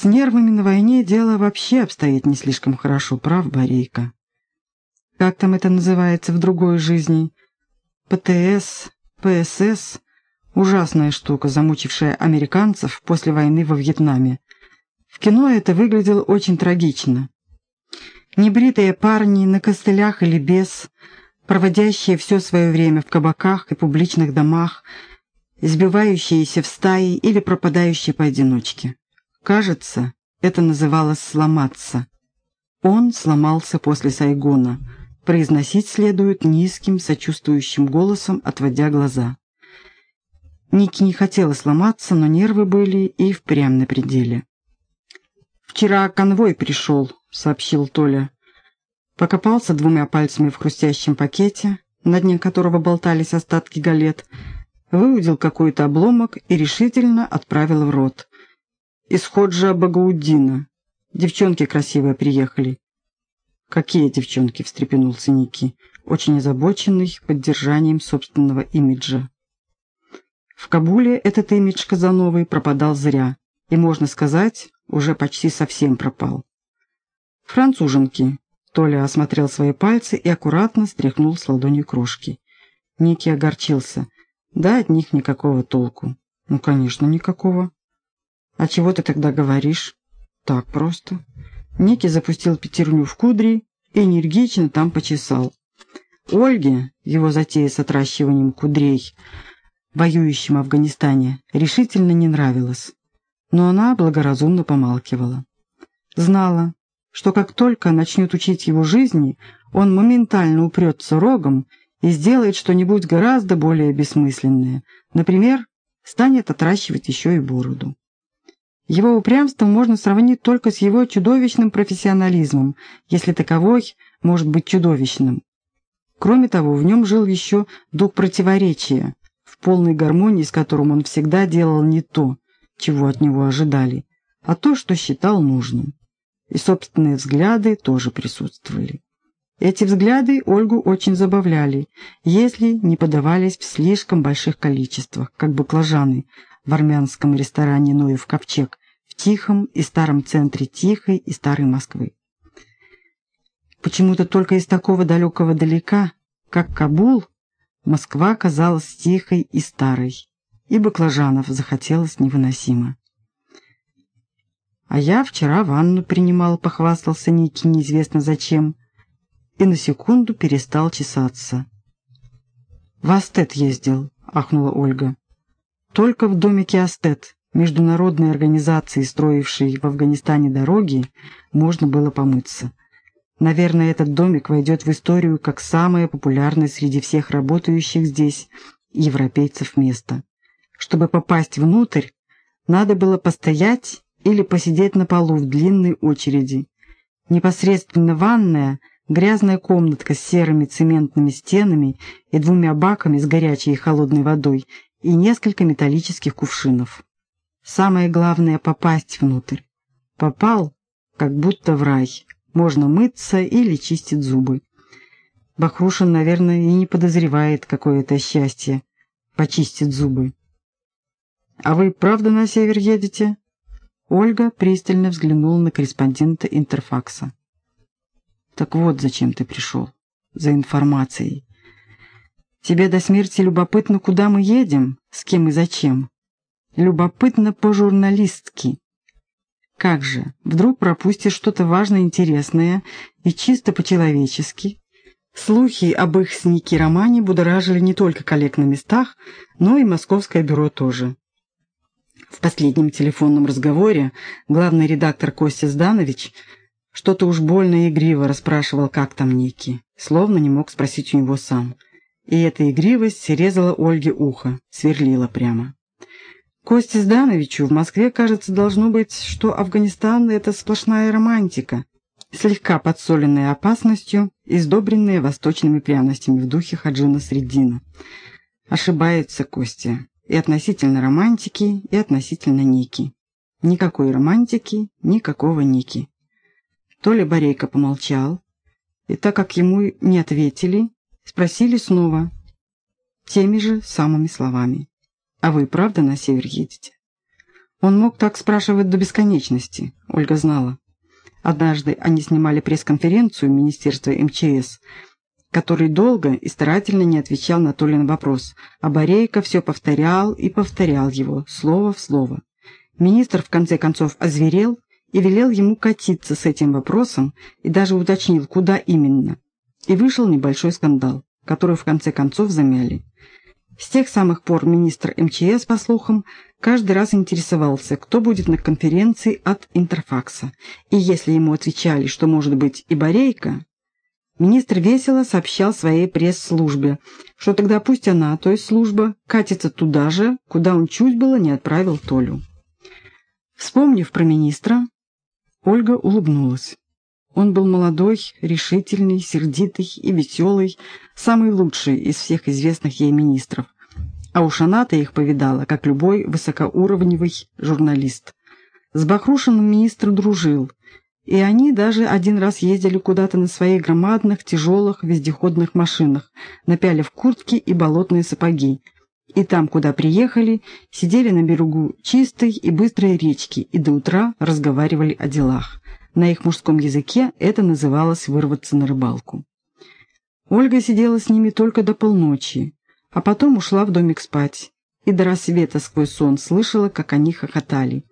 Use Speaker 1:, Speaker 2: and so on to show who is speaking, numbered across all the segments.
Speaker 1: С нервами на войне дело вообще обстоит не слишком хорошо, прав, Борейка? Как там это называется в другой жизни? ПТС, ПСС — ужасная штука, замучившая американцев после войны во Вьетнаме. В кино это выглядело очень трагично. Небритые парни на костылях или без, проводящие все свое время в кабаках и публичных домах, избивающиеся в стаи или пропадающие поодиночке. Кажется, это называлось «сломаться». Он сломался после Сайгона. Произносить следует низким, сочувствующим голосом, отводя глаза. Ники не хотела сломаться, но нервы были и впрямь на пределе. «Вчера конвой пришел», — сообщил Толя. Покопался двумя пальцами в хрустящем пакете, на дне которого болтались остатки галет, выудил какой-то обломок и решительно отправил в рот. «Из Ходжа Багаудина. Девчонки красивые приехали». «Какие девчонки?» — встрепенулся Ники, очень озабоченный поддержанием собственного имиджа. В Кабуле этот имидж Казановой пропадал зря, и, можно сказать, уже почти совсем пропал. «Француженки», — Толя осмотрел свои пальцы и аккуратно стряхнул с ладони крошки. Ники огорчился. Да, от них никакого толку. Ну, конечно, никакого. А чего ты тогда говоришь? Так просто. Ники запустил пятерню в кудри и энергично там почесал. Ольге, его затея с отращиванием кудрей, воюющим в Афганистане, решительно не нравилось но она благоразумно помалкивала. Знала, что как только начнет учить его жизни, он моментально упрется рогом и сделает что-нибудь гораздо более бессмысленное. Например, станет отращивать еще и бороду. Его упрямство можно сравнить только с его чудовищным профессионализмом, если таковой может быть чудовищным. Кроме того, в нем жил еще дух противоречия, в полной гармонии с которым он всегда делал не то, чего от него ожидали, а то, что считал нужным. И собственные взгляды тоже присутствовали. Эти взгляды Ольгу очень забавляли, если не подавались в слишком больших количествах, как баклажаны в армянском ресторане «Ноев ковчег» в тихом и старом центре тихой и старой Москвы. Почему-то только из такого далекого далека, как Кабул, Москва казалась тихой и старой и баклажанов захотелось невыносимо. А я вчера ванну принимал, похвастался Ники неизвестно зачем, и на секунду перестал чесаться. «В Астет ездил», — ахнула Ольга. «Только в домике Астет, международной организации, строившей в Афганистане дороги, можно было помыться. Наверное, этот домик войдет в историю как самое популярное среди всех работающих здесь европейцев место. Чтобы попасть внутрь, надо было постоять или посидеть на полу в длинной очереди. Непосредственно ванная, грязная комнатка с серыми цементными стенами и двумя баками с горячей и холодной водой и несколько металлических кувшинов. Самое главное — попасть внутрь. Попал, как будто в рай. Можно мыться или чистить зубы. Бахрушин, наверное, и не подозревает, какое это счастье — почистить зубы. «А вы правда на север едете?» Ольга пристально взглянула на корреспондента Интерфакса. «Так вот, зачем ты пришел. За информацией. Тебе до смерти любопытно, куда мы едем, с кем и зачем. Любопытно по-журналистски. Как же, вдруг пропустишь что-то важное, интересное и чисто по-человечески?» Слухи об их с Ники романе будоражили не только коллег на местах, но и московское бюро тоже. В последнем телефонном разговоре главный редактор Костя Зданович что-то уж больно игриво расспрашивал, как там Ники, словно не мог спросить у него сам. И эта игривость резала Ольге ухо, сверлила прямо. Косте Здановичу в Москве, кажется, должно быть, что Афганистан — это сплошная романтика, слегка подсоленная опасностью и сдобренная восточными пряностями в духе Хаджина Средина. Ошибается Костя и относительно романтики, и относительно Ники. Никакой романтики, никакого Ники. Толя Борейко помолчал, и так как ему не ответили, спросили снова, теми же самыми словами. «А вы правда на север едете?» Он мог так спрашивать до бесконечности, Ольга знала. Однажды они снимали пресс-конференцию Министерства МЧС, который долго и старательно не отвечал на Толин вопрос, а Борейко все повторял и повторял его, слово в слово. Министр в конце концов озверел и велел ему катиться с этим вопросом и даже уточнил, куда именно. И вышел небольшой скандал, который в конце концов замяли. С тех самых пор министр МЧС, по слухам, каждый раз интересовался, кто будет на конференции от Интерфакса. И если ему отвечали, что может быть и Борейко, министр весело сообщал своей пресс-службе, что тогда пусть она, то есть служба, катится туда же, куда он чуть было не отправил Толю. Вспомнив про министра, Ольга улыбнулась. Он был молодой, решительный, сердитый и веселый, самый лучший из всех известных ей министров. А уж она-то их повидала, как любой высокоуровневый журналист. С Бахрушиным министр дружил, и они даже один раз ездили куда-то на своих громадных, тяжелых, вездеходных машинах, напялив куртки и болотные сапоги. И там, куда приехали, сидели на берегу чистой и быстрой речки и до утра разговаривали о делах. На их мужском языке это называлось «вырваться на рыбалку». Ольга сидела с ними только до полночи, а потом ушла в домик спать, и до рассвета сквозь сон слышала, как они хохотали.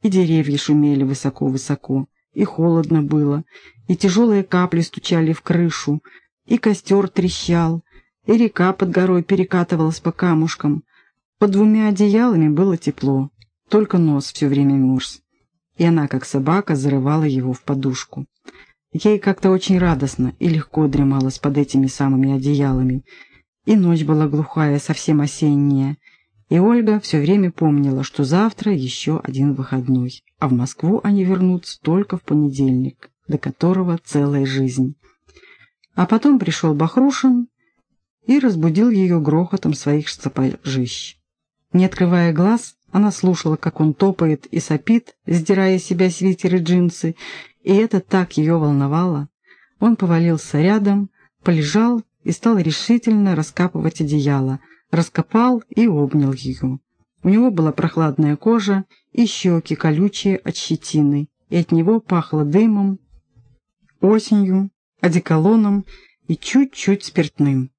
Speaker 1: И деревья шумели высоко-высоко, и холодно было, и тяжелые капли стучали в крышу, и костер трещал, и река под горой перекатывалась по камушкам. Под двумя одеялами было тепло, только нос все время мерз и она, как собака, зарывала его в подушку. Ей как-то очень радостно и легко дремалось под этими самыми одеялами. И ночь была глухая, совсем осенняя. И Ольга все время помнила, что завтра еще один выходной, а в Москву они вернутся только в понедельник, до которого целая жизнь. А потом пришел Бахрушин и разбудил ее грохотом своих сапожищ. Не открывая глаз, она слушала, как он топает и сопит, сдирая себя свитер и джинсы, и это так ее волновало. Он повалился рядом, полежал и стал решительно раскапывать одеяло, раскопал и обнял ее. У него была прохладная кожа и щеки колючие от щетины, и от него пахло дымом, осенью, одеколоном и чуть-чуть спиртным.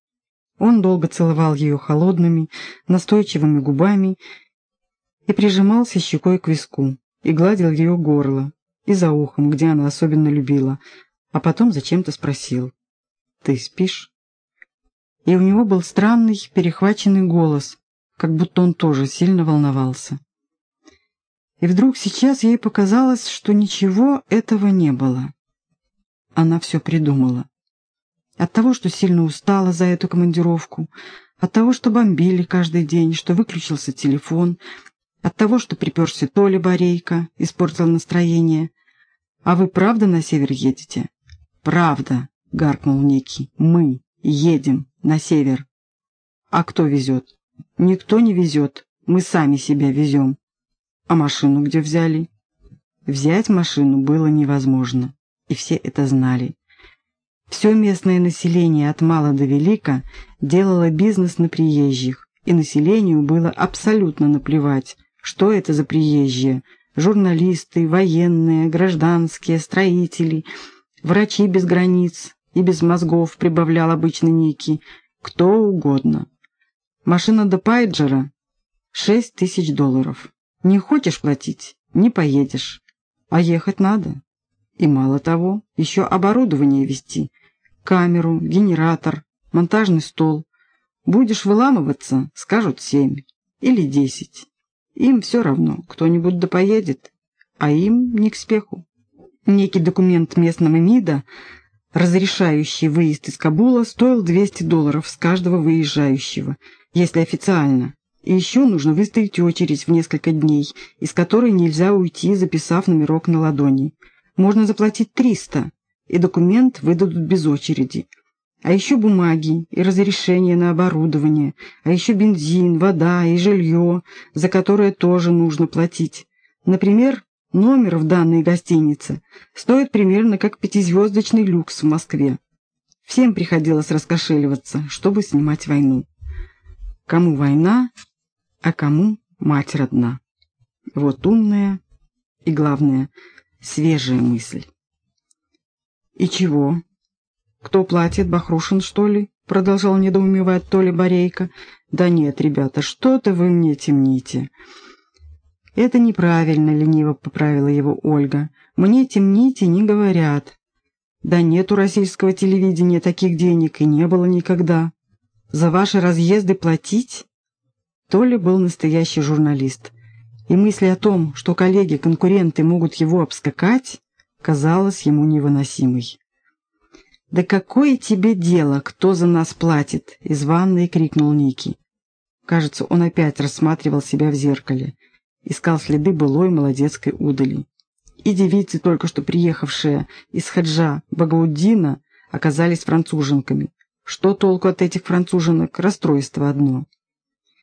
Speaker 1: Он долго целовал ее холодными, настойчивыми губами и прижимался щекой к виску, и гладил ее горло, и за ухом, где она особенно любила, а потом зачем-то спросил «Ты спишь?» И у него был странный, перехваченный голос, как будто он тоже сильно волновался. И вдруг сейчас ей показалось, что ничего этого не было. Она все придумала. От того, что сильно устала за эту командировку, от того, что бомбили каждый день, что выключился телефон, от того, что приперся Толя Борейко, испортил настроение. «А вы правда на север едете?» «Правда», — гаркнул Некий. «Мы едем на север». «А кто везет?» «Никто не везет. Мы сами себя везем». «А машину где взяли?» Взять машину было невозможно, и все это знали. Все местное население от мала до велика делало бизнес на приезжих, и населению было абсолютно наплевать, что это за приезжие? Журналисты, военные, гражданские, строители, врачи без границ и без мозгов, прибавлял обычно Ники. Кто угодно. Машина до Пайджера — шесть тысяч долларов. Не хочешь платить — не поедешь. А ехать надо. И мало того, еще оборудование вести. Камеру, генератор, монтажный стол. Будешь выламываться — скажут семь или десять. Им все равно, кто-нибудь да поедет, а им не к спеху. Некий документ местного МИДа, разрешающий выезд из Кабула, стоил 200 долларов с каждого выезжающего, если официально. И еще нужно выстоять очередь в несколько дней, из которой нельзя уйти, записав номерок на ладони. Можно заплатить 300, и документ выдадут без очереди. А еще бумаги и разрешения на оборудование, а еще бензин, вода и жилье, за которое тоже нужно платить. Например, номер в данной гостинице стоит примерно как пятизвездочный люкс в Москве. Всем приходилось раскошеливаться, чтобы снимать войну. Кому война, а кому мать родна. Вот умная и, главное, свежая мысль. «И чего? Кто платит, Бахрушин, что ли?» — продолжал недоумевать Толя Борейко. «Да нет, ребята, что-то вы мне темните». «Это неправильно», — лениво поправила его Ольга. «Мне темните не говорят». «Да нет у российского телевидения таких денег и не было никогда. За ваши разъезды платить?» Толя был настоящий журналист, и мысль о том, что коллеги-конкуренты могут его обскакать, казалась ему невыносимой. «Да какое тебе дело, кто за нас платит?» — из ванной крикнул Ники. Кажется, он опять рассматривал себя в зеркале, искал следы былой молодецкой удали. И девицы, только что приехавшие из Хаджа Багауддина, оказались француженками. Что толку от этих француженок? Расстройство одно —